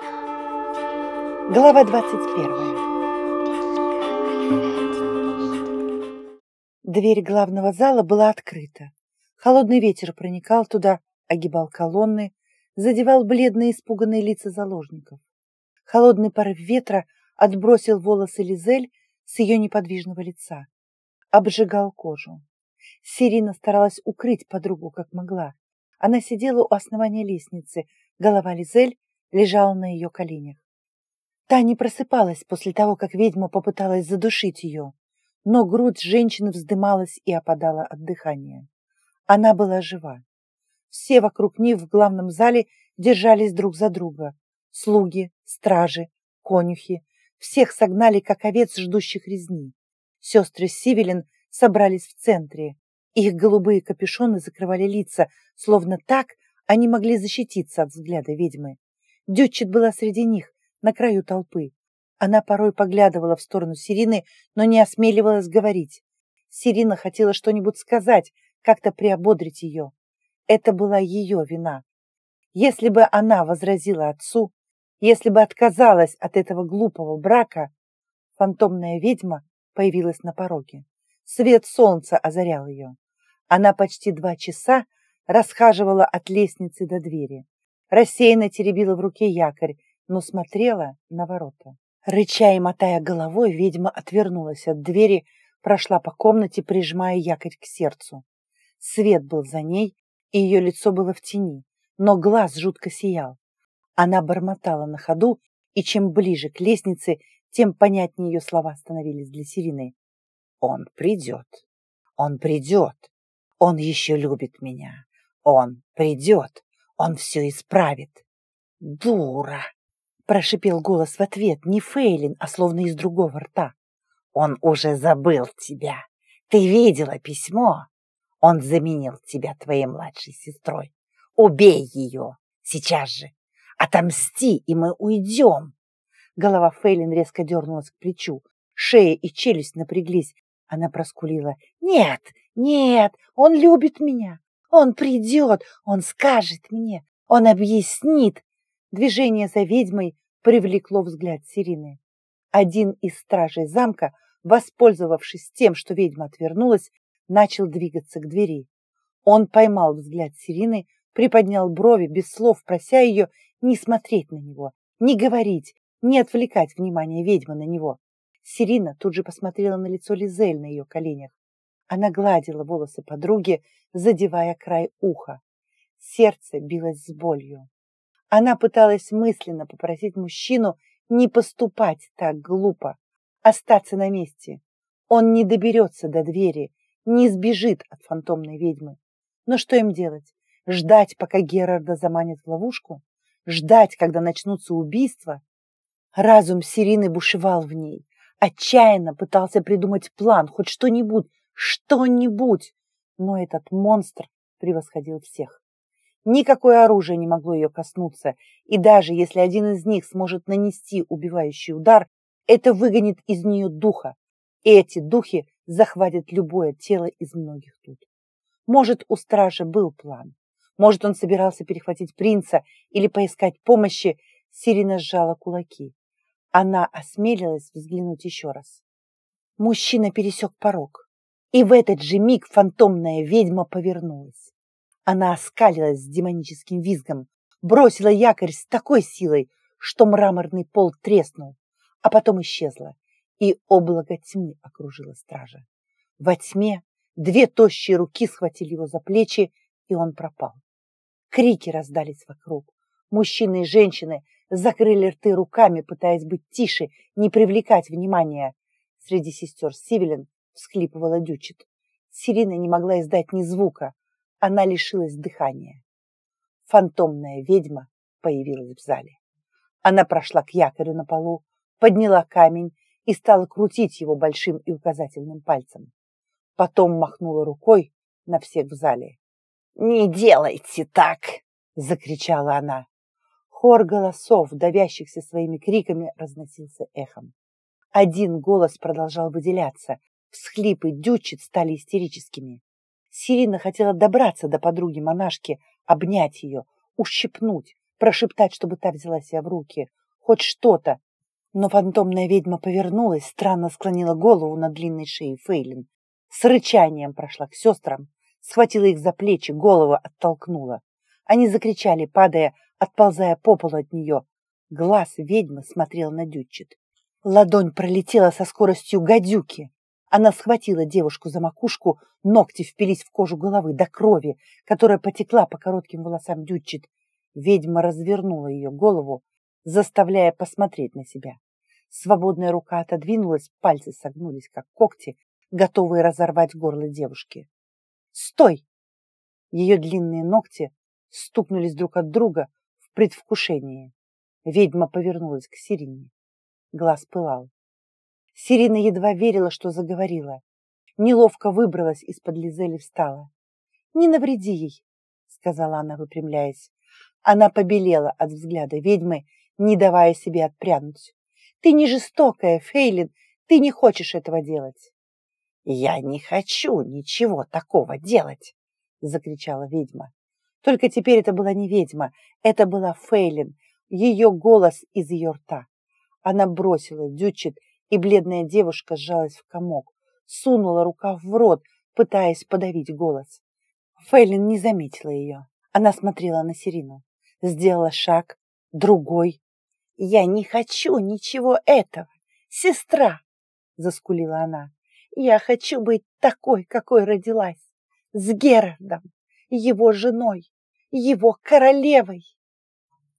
Глава 21 Дверь главного зала была открыта. Холодный ветер проникал туда, огибал колонны, задевал бледные испуганные лица заложников. Холодный порыв ветра отбросил волосы Лизель с ее неподвижного лица, обжигал кожу. Сирина старалась укрыть подругу как могла. Она сидела у основания лестницы, голова Лизель лежала на ее коленях. Та не просыпалась после того, как ведьма попыталась задушить ее, но грудь женщины вздымалась и опадала от дыхания. Она была жива. Все вокруг них в главном зале держались друг за друга. Слуги, стражи, конюхи. Всех согнали, как овец, ждущих резни. Сестры Сивелин собрались в центре. Их голубые капюшоны закрывали лица, словно так они могли защититься от взгляда ведьмы. Дютчет была среди них, на краю толпы. Она порой поглядывала в сторону Сирины, но не осмеливалась говорить. Сирина хотела что-нибудь сказать, как-то приободрить ее. Это была ее вина. Если бы она возразила отцу, если бы отказалась от этого глупого брака, фантомная ведьма появилась на пороге. Свет солнца озарял ее. Она почти два часа расхаживала от лестницы до двери. Рассеянно теребила в руке якорь но смотрела на ворота. Рыча и мотая головой, ведьма отвернулась от двери, прошла по комнате, прижимая якорь к сердцу. Свет был за ней, и ее лицо было в тени, но глаз жутко сиял. Она бормотала на ходу, и чем ближе к лестнице, тем понятнее ее слова становились для Сирины. «Он придет! Он придет! Он еще любит меня! Он придет! Он все исправит!» «Дура!» Прошипел голос в ответ, не Фейлин, а словно из другого рта. Он уже забыл тебя. Ты видела письмо? Он заменил тебя твоей младшей сестрой. Убей ее сейчас же. Отомсти, и мы уйдем. Голова Фейлин резко дернулась к плечу. Шея и челюсть напряглись. Она проскулила. «Нет, нет, он любит меня. Он придет, он скажет мне, он объяснит, Движение за ведьмой привлекло взгляд Сирины. Один из стражей замка, воспользовавшись тем, что ведьма отвернулась, начал двигаться к двери. Он поймал взгляд Сирины, приподнял брови, без слов прося ее не смотреть на него, не говорить, не отвлекать внимание ведьмы на него. Сирина тут же посмотрела на лицо Лизель на ее коленях. Она гладила волосы подруги, задевая край уха. Сердце билось с болью. Она пыталась мысленно попросить мужчину не поступать так глупо, остаться на месте. Он не доберется до двери, не сбежит от фантомной ведьмы. Но что им делать? Ждать, пока Герарда заманит в ловушку? Ждать, когда начнутся убийства? Разум Сирины бушевал в ней. Отчаянно пытался придумать план, хоть что-нибудь, что-нибудь. Но этот монстр превосходил всех. Никакое оружие не могло ее коснуться, и даже если один из них сможет нанести убивающий удар, это выгонит из нее духа, и эти духи захватят любое тело из многих тут. Может, у стража был план. Может, он собирался перехватить принца или поискать помощи. Сирина сжала кулаки. Она осмелилась взглянуть еще раз. Мужчина пересек порог, и в этот же миг фантомная ведьма повернулась. Она оскалилась с демоническим визгом, бросила якорь с такой силой, что мраморный пол треснул, а потом исчезла, и облако тьмы окружило стража. Во тьме две тощие руки схватили его за плечи, и он пропал. Крики раздались вокруг. Мужчины и женщины закрыли рты руками, пытаясь быть тише, не привлекать внимания. Среди сестер Сивелин всхлипывала Дючит. Сирина не могла издать ни звука она лишилась дыхания. Фантомная ведьма появилась в зале. Она прошла к якорю на полу, подняла камень и стала крутить его большим и указательным пальцем. Потом махнула рукой на всех в зале. «Не делайте так!» — закричала она. Хор голосов, давящихся своими криками, разносился эхом. Один голос продолжал выделяться. Всхлипы дючит стали истерическими. Сирина хотела добраться до подруги-монашки, обнять ее, ущипнуть, прошептать, чтобы та взяла себя в руки, хоть что-то. Но фантомная ведьма повернулась, странно склонила голову на длинной шее Фейлин, с рычанием прошла к сестрам, схватила их за плечи, голову оттолкнула. Они закричали, падая, отползая по полу от нее. Глаз ведьмы смотрел на Дютчет. Ладонь пролетела со скоростью гадюки. Она схватила девушку за макушку, ногти впились в кожу головы до крови, которая потекла по коротким волосам Дютчет. Ведьма развернула ее голову, заставляя посмотреть на себя. Свободная рука отодвинулась, пальцы согнулись, как когти, готовые разорвать горло девушки. «Стой!» Ее длинные ногти стукнулись друг от друга в предвкушении. Ведьма повернулась к Сирине. Глаз пылал. Сирина едва верила, что заговорила. Неловко выбралась из-под Лизели, встала. «Не навреди ей», — сказала она, выпрямляясь. Она побелела от взгляда ведьмы, не давая себе отпрянуть. «Ты не жестокая, Фейлин, ты не хочешь этого делать». «Я не хочу ничего такого делать!» — закричала ведьма. Только теперь это была не ведьма, это была Фейлин, ее голос из ее рта. Она бросила дючит, и бледная девушка сжалась в комок, сунула рука в рот, пытаясь подавить голос. Фейлин не заметила ее. Она смотрела на Сирину. Сделала шаг, другой. «Я не хочу ничего этого! Сестра!» — заскулила она. Я хочу быть такой, какой родилась, с Герардом, его женой, его королевой.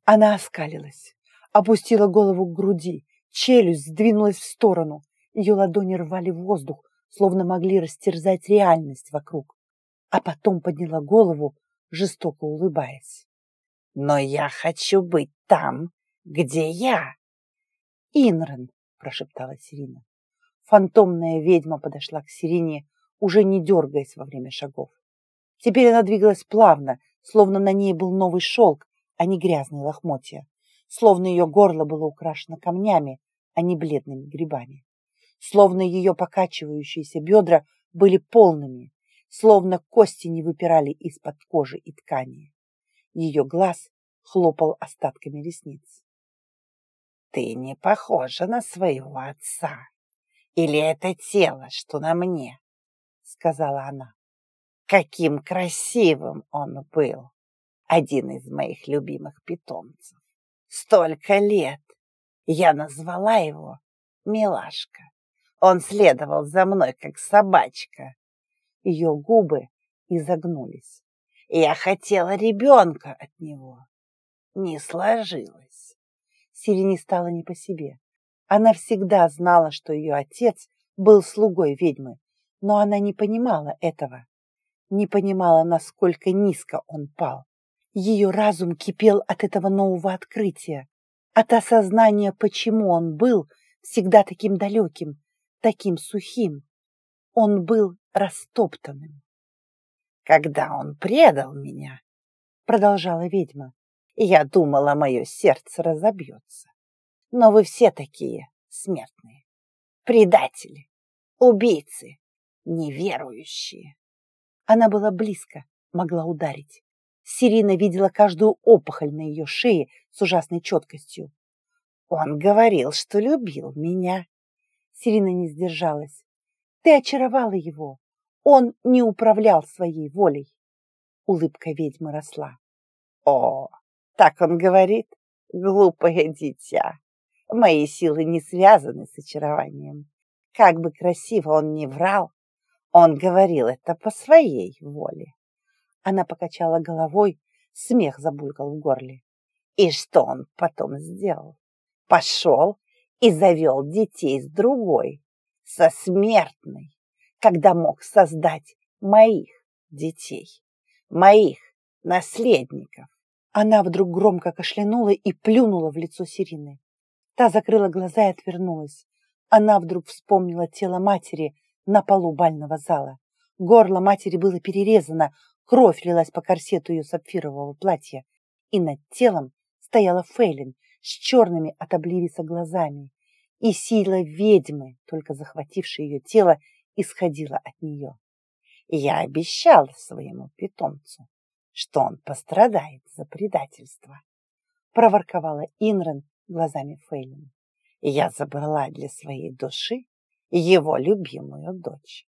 Она оскалилась, опустила голову к груди, челюсть сдвинулась в сторону. Ее ладони рвали воздух, словно могли растерзать реальность вокруг. А потом подняла голову, жестоко улыбаясь. «Но я хочу быть там, где я!» «Инран!» – прошептала Сирина. Фантомная ведьма подошла к Сирине, уже не дергаясь во время шагов. Теперь она двигалась плавно, словно на ней был новый шелк, а не грязные лохмотья. Словно ее горло было украшено камнями, а не бледными грибами. Словно ее покачивающиеся бедра были полными, словно кости не выпирали из-под кожи и ткани. Ее глаз хлопал остатками ресниц. «Ты не похожа на своего отца», или это тело, что на мне?» — сказала она. «Каким красивым он был! Один из моих любимых питомцев. Столько лет! Я назвала его Милашка. Он следовал за мной, как собачка. Ее губы изогнулись. Я хотела ребенка от него. Не сложилось. Сирене стало не по себе. Она всегда знала, что ее отец был слугой ведьмы, но она не понимала этого, не понимала, насколько низко он пал. Ее разум кипел от этого нового открытия, от осознания, почему он был всегда таким далеким, таким сухим. Он был растоптанным. «Когда он предал меня, — продолжала ведьма, — я думала, мое сердце разобьется. Но вы все такие смертные. Предатели, убийцы, неверующие. Она была близко, могла ударить. Сирина видела каждую опухоль на ее шее с ужасной четкостью. Он говорил, что любил меня. Сирина не сдержалась. Ты очаровала его. Он не управлял своей волей. Улыбка ведьмы росла. О, так он говорит, глупое дитя. Мои силы не связаны с очарованием. Как бы красиво он ни врал, он говорил это по своей воле. Она покачала головой, смех забулькал в горле. И что он потом сделал? Пошел и завел детей с другой, со смертной, когда мог создать моих детей, моих наследников. Она вдруг громко кашлянула и плюнула в лицо Сирины. Та закрыла глаза и отвернулась. Она вдруг вспомнила тело матери на полу бального зала. Горло матери было перерезано, кровь лилась по корсету ее сапфирового платья. И над телом стояла Фейлин с черными от обливиса глазами. И сила ведьмы, только захватившей ее тело, исходила от нее. Я обещала своему питомцу, что он пострадает за предательство. проворковала Инрен глазами Фейлин. Я забрала для своей души его любимую дочь.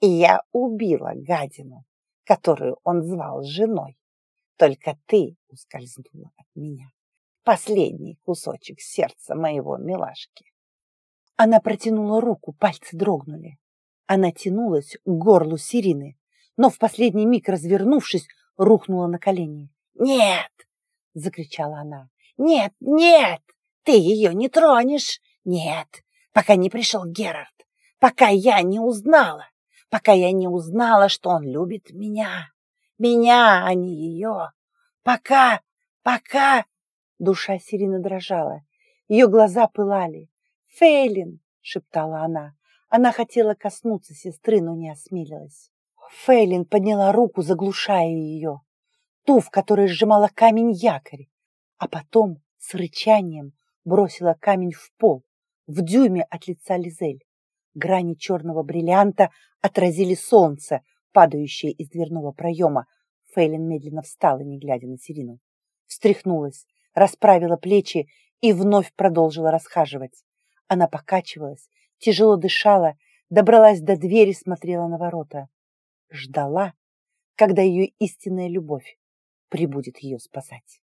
И я убила гадину, которую он звал женой. Только ты ускользнула от меня. Последний кусочек сердца моего милашки. Она протянула руку, пальцы дрогнули. Она тянулась к горлу Сирины, но в последний миг, развернувшись, рухнула на колени. «Нет!» — закричала она. «Нет, нет! Ты ее не тронешь! Нет, пока не пришел Герард, пока я не узнала, пока я не узнала, что он любит меня, меня, а не ее, пока, пока...» Душа Сирины дрожала, ее глаза пылали. «Фейлин!» — шептала она. Она хотела коснуться сестры, но не осмелилась. Фейлин подняла руку, заглушая ее, ту, в которой сжимала камень якорь, а потом с рычанием бросила камень в пол, в дюйме от лица Лизель. Грани черного бриллианта отразили солнце, падающее из дверного проема. Фейлин медленно встала, не глядя на Сирину. Встряхнулась, расправила плечи и вновь продолжила расхаживать. Она покачивалась, тяжело дышала, добралась до двери, смотрела на ворота. Ждала, когда ее истинная любовь прибудет ее спасать.